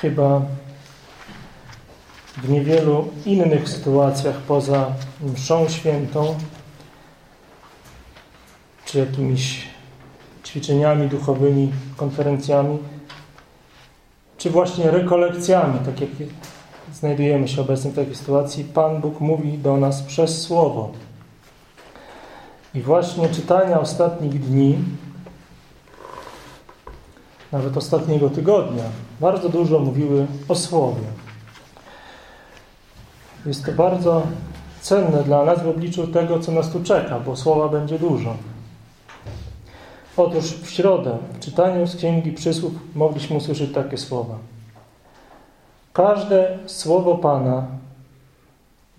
chyba w niewielu innych sytuacjach poza mszą świętą czy jakimiś ćwiczeniami duchowymi, konferencjami, czy właśnie rekolekcjami, tak jak znajdujemy się obecnie w takiej sytuacji, Pan Bóg mówi do nas przez Słowo. I właśnie czytania ostatnich dni, nawet ostatniego tygodnia, bardzo dużo mówiły o Słowie. Jest to bardzo cenne dla nas w obliczu tego, co nas tu czeka, bo Słowa będzie dużo. Otóż w środę w czytaniu z Księgi Przysłów mogliśmy usłyszeć takie słowa. Każde słowo Pana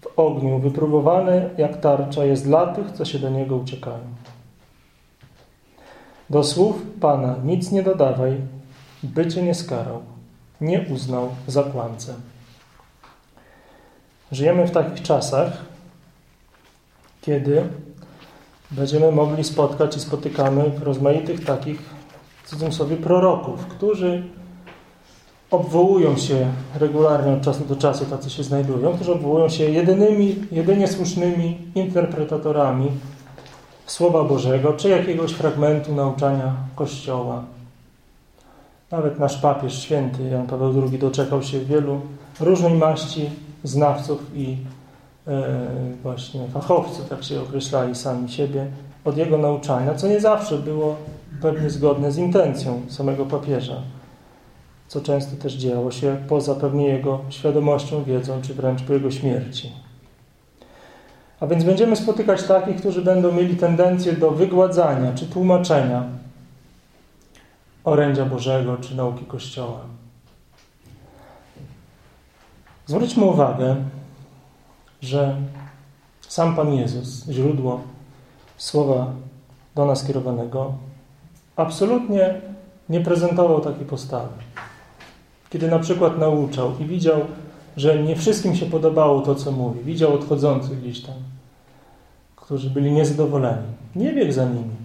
w ogniu wypróbowane jak tarcza jest dla tych, co się do Niego uciekają. Do słów Pana nic nie dodawaj, by Cię nie skarał, nie uznał za kłamcę. Żyjemy w takich czasach, kiedy będziemy mogli spotkać i spotykamy rozmaitych takich, w cudzysłowie, proroków, którzy obwołują się regularnie od czasu do czasu, tacy się znajdują, którzy obwołują się jedynymi, jedynie słusznymi interpretatorami Słowa Bożego, czy jakiegoś fragmentu nauczania Kościoła. Nawet nasz papież święty Jan Paweł II doczekał się wielu różnej maści znawców i e, właśnie fachowców, tak się określali sami siebie, od jego nauczania, co nie zawsze było pewnie zgodne z intencją samego papieża co często też działo się poza pewnie jego świadomością, wiedzą, czy wręcz po jego śmierci. A więc będziemy spotykać takich, którzy będą mieli tendencję do wygładzania czy tłumaczenia orędzia Bożego czy nauki Kościoła. Zwróćmy uwagę, że sam Pan Jezus, źródło słowa do nas kierowanego, absolutnie nie prezentował takiej postawy kiedy na przykład nauczał i widział, że nie wszystkim się podobało to, co mówi, widział odchodzących gdzieś tam, którzy byli niezadowoleni. Nie biegł za nimi.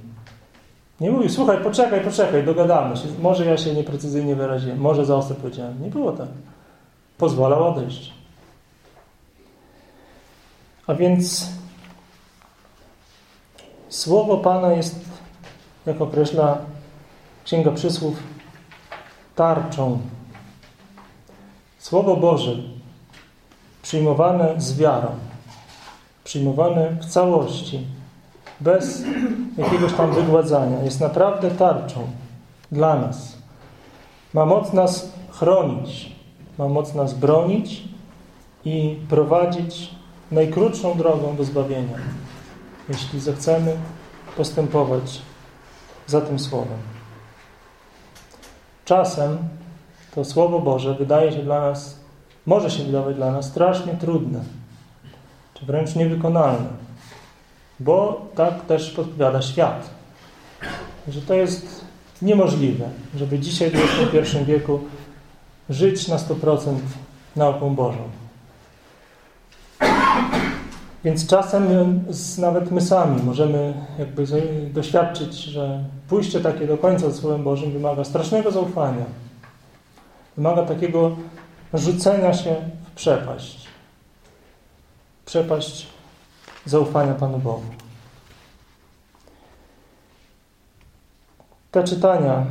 Nie mówił, słuchaj, poczekaj, poczekaj, dogadamy się. Może ja się nieprecyzyjnie wyraziłem, może za ostro powiedziałem. Nie było tak. Pozwalał odejść. A więc Słowo Pana jest, jak określa Księga Przysłów, tarczą Słowo Boże przyjmowane z wiarą, przyjmowane w całości, bez jakiegoś tam wygładzania, jest naprawdę tarczą dla nas. Ma moc nas chronić, ma moc nas bronić i prowadzić najkrótszą drogą do zbawienia, jeśli zechcemy postępować za tym Słowem. Czasem to Słowo Boże wydaje się dla nas, może się wydawać dla nas strasznie trudne, wręcz niewykonalne, bo tak też podpowiada świat, że to jest niemożliwe, żeby dzisiaj w XXI wieku żyć na 100% nauką Bożą. Więc czasem nawet my sami możemy jakby doświadczyć, że pójście takie do końca z Słowem Bożym wymaga strasznego zaufania, Wymaga takiego rzucenia się w przepaść. Przepaść zaufania Panu Bogu. Te czytania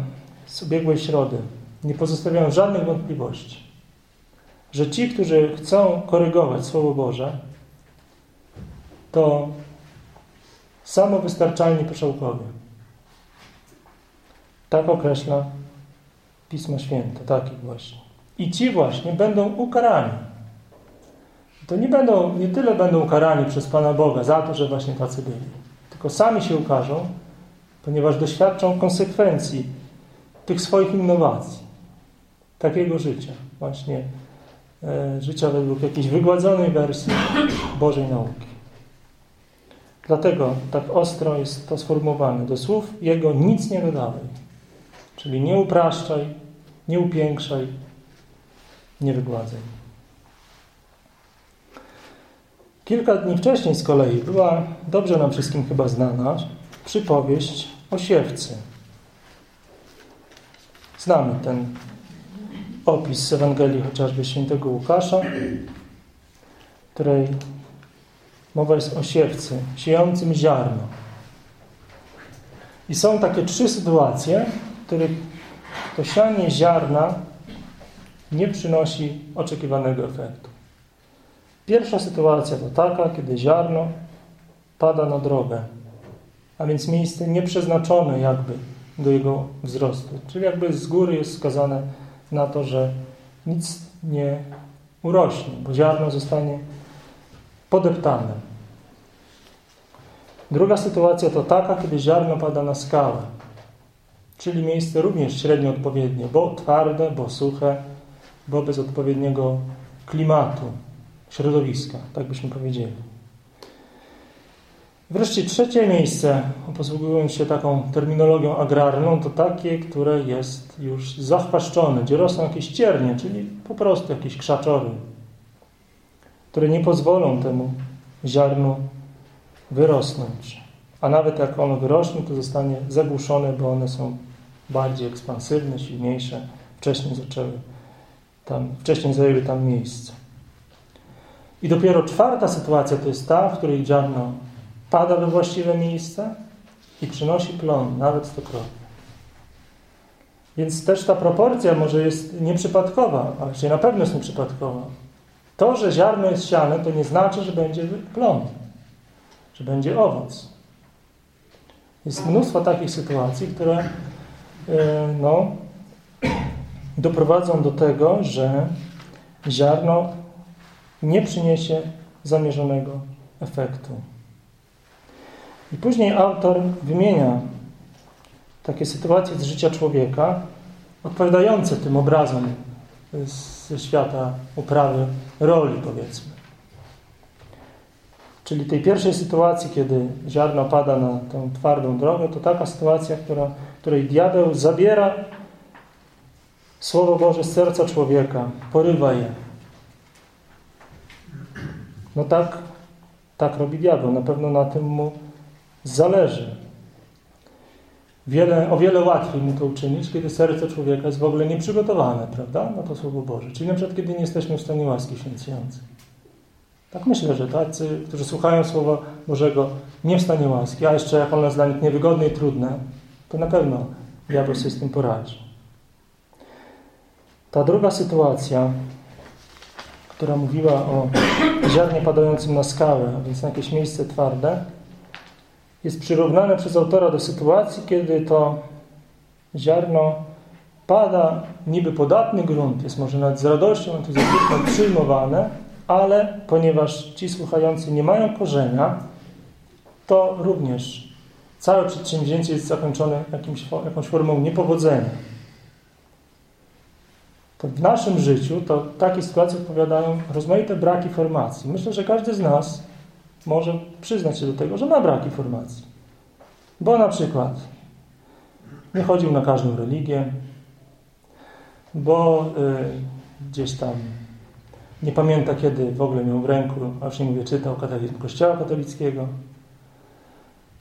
z ubiegłej środy nie pozostawiają żadnych wątpliwości, że ci, którzy chcą korygować Słowo Boże, to samowystarczalni poszałkowie. Tak określa Pismo Święte, takich właśnie. I ci właśnie będą ukarani. To nie będą, nie tyle będą ukarani przez Pana Boga za to, że właśnie tacy byli, tylko sami się ukażą, ponieważ doświadczą konsekwencji tych swoich innowacji, takiego życia, właśnie e, życia według jakiejś wygładzonej wersji Bożej nauki. Dlatego tak ostro jest to sformułowane. Do słów Jego nic nie dodawaj. Czyli nie upraszczaj, nie upiększaj, nie wygładzaj. Kilka dni wcześniej z kolei była dobrze nam wszystkim chyba znana przypowieść o siewcy. Znamy ten opis z Ewangelii chociażby świętego Łukasza, której mowa jest o siewcy, siejącym ziarno. I są takie trzy sytuacje, w których to sianie ziarna nie przynosi oczekiwanego efektu. Pierwsza sytuacja to taka, kiedy ziarno pada na drogę, a więc miejsce nieprzeznaczone jakby do jego wzrostu. Czyli jakby z góry jest wskazane na to, że nic nie urośnie, bo ziarno zostanie podeptane. Druga sytuacja to taka, kiedy ziarno pada na skałę, czyli miejsce również średnio odpowiednie, bo twarde, bo suche, bo bez odpowiedniego klimatu, środowiska, tak byśmy powiedzieli. Wreszcie trzecie miejsce, posługując się taką terminologią agrarną, to takie, które jest już zachwaszczone, gdzie rosną jakieś ciernie, czyli po prostu jakieś krzaczory, które nie pozwolą temu ziarnu wyrosnąć. A nawet jak ono wyrośnie, to zostanie zagłuszone, bo one są bardziej ekspansywne, silniejsze, wcześniej zaczęły tam, wcześniej zajęły tam miejsce. I dopiero czwarta sytuacja to jest ta, w której ziarno pada we właściwe miejsce i przynosi plon, nawet stokrotnie. Więc też ta proporcja może jest nieprzypadkowa, czy na pewno jest nieprzypadkowa. To, że ziarno jest siane, to nie znaczy, że będzie plon, że będzie owoc. Jest mnóstwo takich sytuacji, które e, no, doprowadzą do tego, że ziarno nie przyniesie zamierzonego efektu. I później autor wymienia takie sytuacje z życia człowieka, odpowiadające tym obrazom ze świata uprawy roli, powiedzmy. Czyli tej pierwszej sytuacji, kiedy ziarno pada na tę twardą drogę, to taka sytuacja, która, której diabeł zabiera Słowo Boże z serca człowieka, porywa je. No tak, tak robi diabeł. Na pewno na tym mu zależy. Wiele, o wiele łatwiej mu to uczynić, kiedy serce człowieka jest w ogóle nieprzygotowane, prawda, na to Słowo Boże. Czyli na przykład, kiedy nie jesteśmy w stanie łaski święcającej. Tak myślę, że tacy, którzy słuchają Słowa Bożego nie w stanie łaski, a jeszcze jak ono jest dla nich niewygodne i trudne, to na pewno diabeł sobie z tym poradzi. Ta druga sytuacja, która mówiła o ziarnie padającym na skałę, a więc na jakieś miejsce twarde, jest przyrównane przez autora do sytuacji, kiedy to ziarno pada niby podatny grunt, jest może nawet z radością, entuzjazmem przyjmowane, ale ponieważ ci słuchający nie mają korzenia, to również całe przedsięwzięcie jest zakończone jakimś, jakąś formą niepowodzenia. W naszym życiu to takie sytuacje odpowiadają rozmaite braki formacji. Myślę, że każdy z nas może przyznać się do tego, że ma braki formacji. Bo na przykład nie chodził na każdą religię, bo y, gdzieś tam nie pamięta, kiedy w ogóle miał w ręku, a już nie mówię, czytał katechizm Kościoła katolickiego,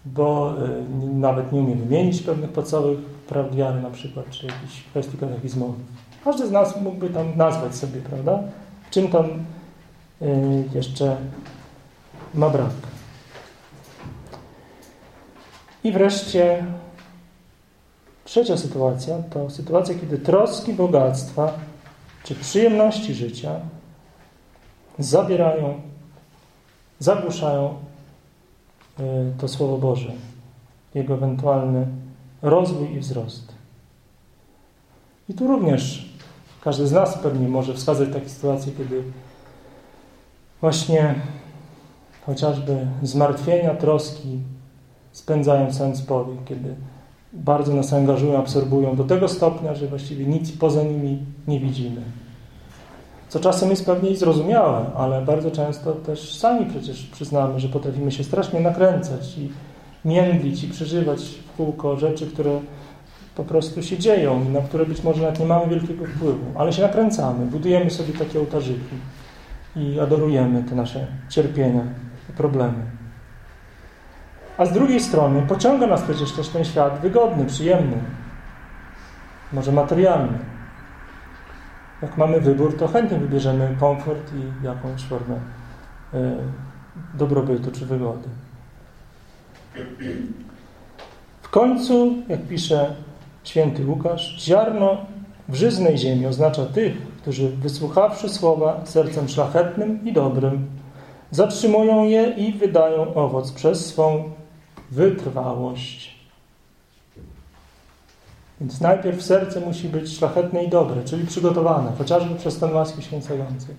bo y, nawet nie umie wymienić pewnych podstawowych praw wiary, na przykład, czy jakichś kwestii katechizmowych. Każdy z nas mógłby tam nazwać sobie, prawda? Czym tam y, jeszcze ma brak. I wreszcie trzecia sytuacja to sytuacja, kiedy troski bogactwa czy przyjemności życia zabierają, zagłuszają y, to Słowo Boże, jego ewentualny rozwój i wzrost. I tu również każdy z nas pewnie może wskazać takie sytuacje, kiedy właśnie chociażby zmartwienia, troski spędzają sens powiek, kiedy bardzo nas angażują, absorbują do tego stopnia, że właściwie nic poza nimi nie widzimy. Co czasem jest pewnie i zrozumiałe, ale bardzo często też sami przecież przyznamy, że potrafimy się strasznie nakręcać i międlić i przeżywać w kółko rzeczy, które po prostu się dzieją na które być może nawet nie mamy wielkiego wpływu, ale się nakręcamy, budujemy sobie takie ołtarzyki i adorujemy te nasze cierpienia problemy. A z drugiej strony pociąga nas przecież też ten świat wygodny, przyjemny, może materialny. jak mamy wybór, to chętnie wybierzemy komfort i jakąś formę y, dobrobytu czy wygody. W końcu, jak pisze święty Łukasz, ziarno w żyznej ziemi oznacza tych, którzy wysłuchawszy słowa sercem szlachetnym i dobrym, zatrzymują je i wydają owoc przez swą wytrwałość. Więc najpierw serce musi być szlachetne i dobre, czyli przygotowane, chociażby przez ten łaski święcającej.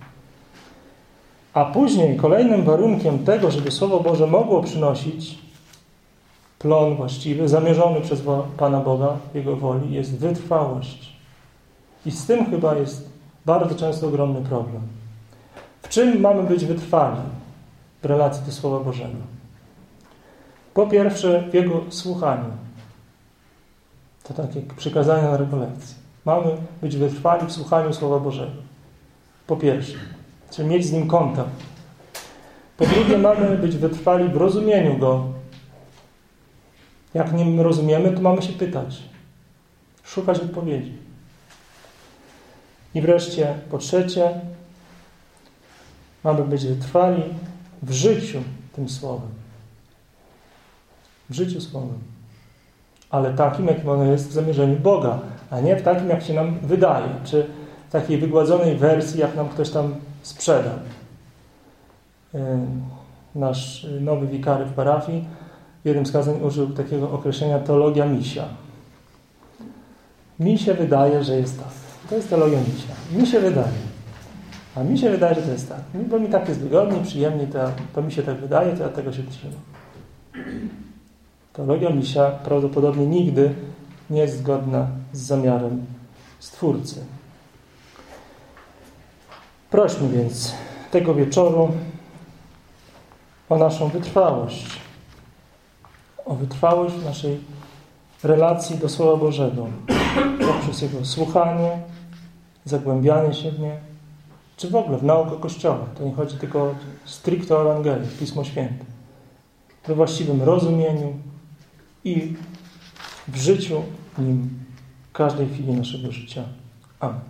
A później kolejnym warunkiem tego, żeby Słowo Boże mogło przynosić plon właściwy, zamierzony przez Pana Boga, Jego woli, jest wytrwałość. I z tym chyba jest bardzo często ogromny problem. W czym mamy być wytrwali w relacji do Słowa Bożego? Po pierwsze, w Jego słuchaniu. To takie przykazania na rekolekcji. Mamy być wytrwali w słuchaniu Słowa Bożego. Po pierwsze. Czyli mieć z Nim kontakt. Po drugie, mamy być wytrwali w rozumieniu Go. Jak nie rozumiemy, to mamy się pytać. Szukać odpowiedzi. I wreszcie, po trzecie, mamy być wytrwali w życiu tym Słowem. W życiu Słowem. Ale takim, jakim ono jest w zamierzeniu Boga, a nie w takim, jak się nam wydaje, czy w takiej wygładzonej wersji, jak nam ktoś tam sprzeda. Nasz nowy wikary w parafii jednym z kazań użył takiego określenia teologia misia. Mi się wydaje, że jest tak. To jest teologia misia. Mi się wydaje. A mi się wydaje, że to jest tak. Bo mi tak jest wygodniej, przyjemniej, to, to mi się tak wydaje, to ja tego się trzymam. Teologia misia prawdopodobnie nigdy nie jest zgodna z zamiarem Stwórcy. Prośmy więc tego wieczoru o naszą wytrwałość. O wytrwałość w naszej relacji do Słowa Bożego. Poprzez Jego słuchanie, zagłębianie się w nie, czy w ogóle w naukę Kościoła. To nie chodzi tylko o stricte Ewangelię, Pismo Święte. We właściwym rozumieniu i w życiu nim każdej chwili naszego życia. Amen.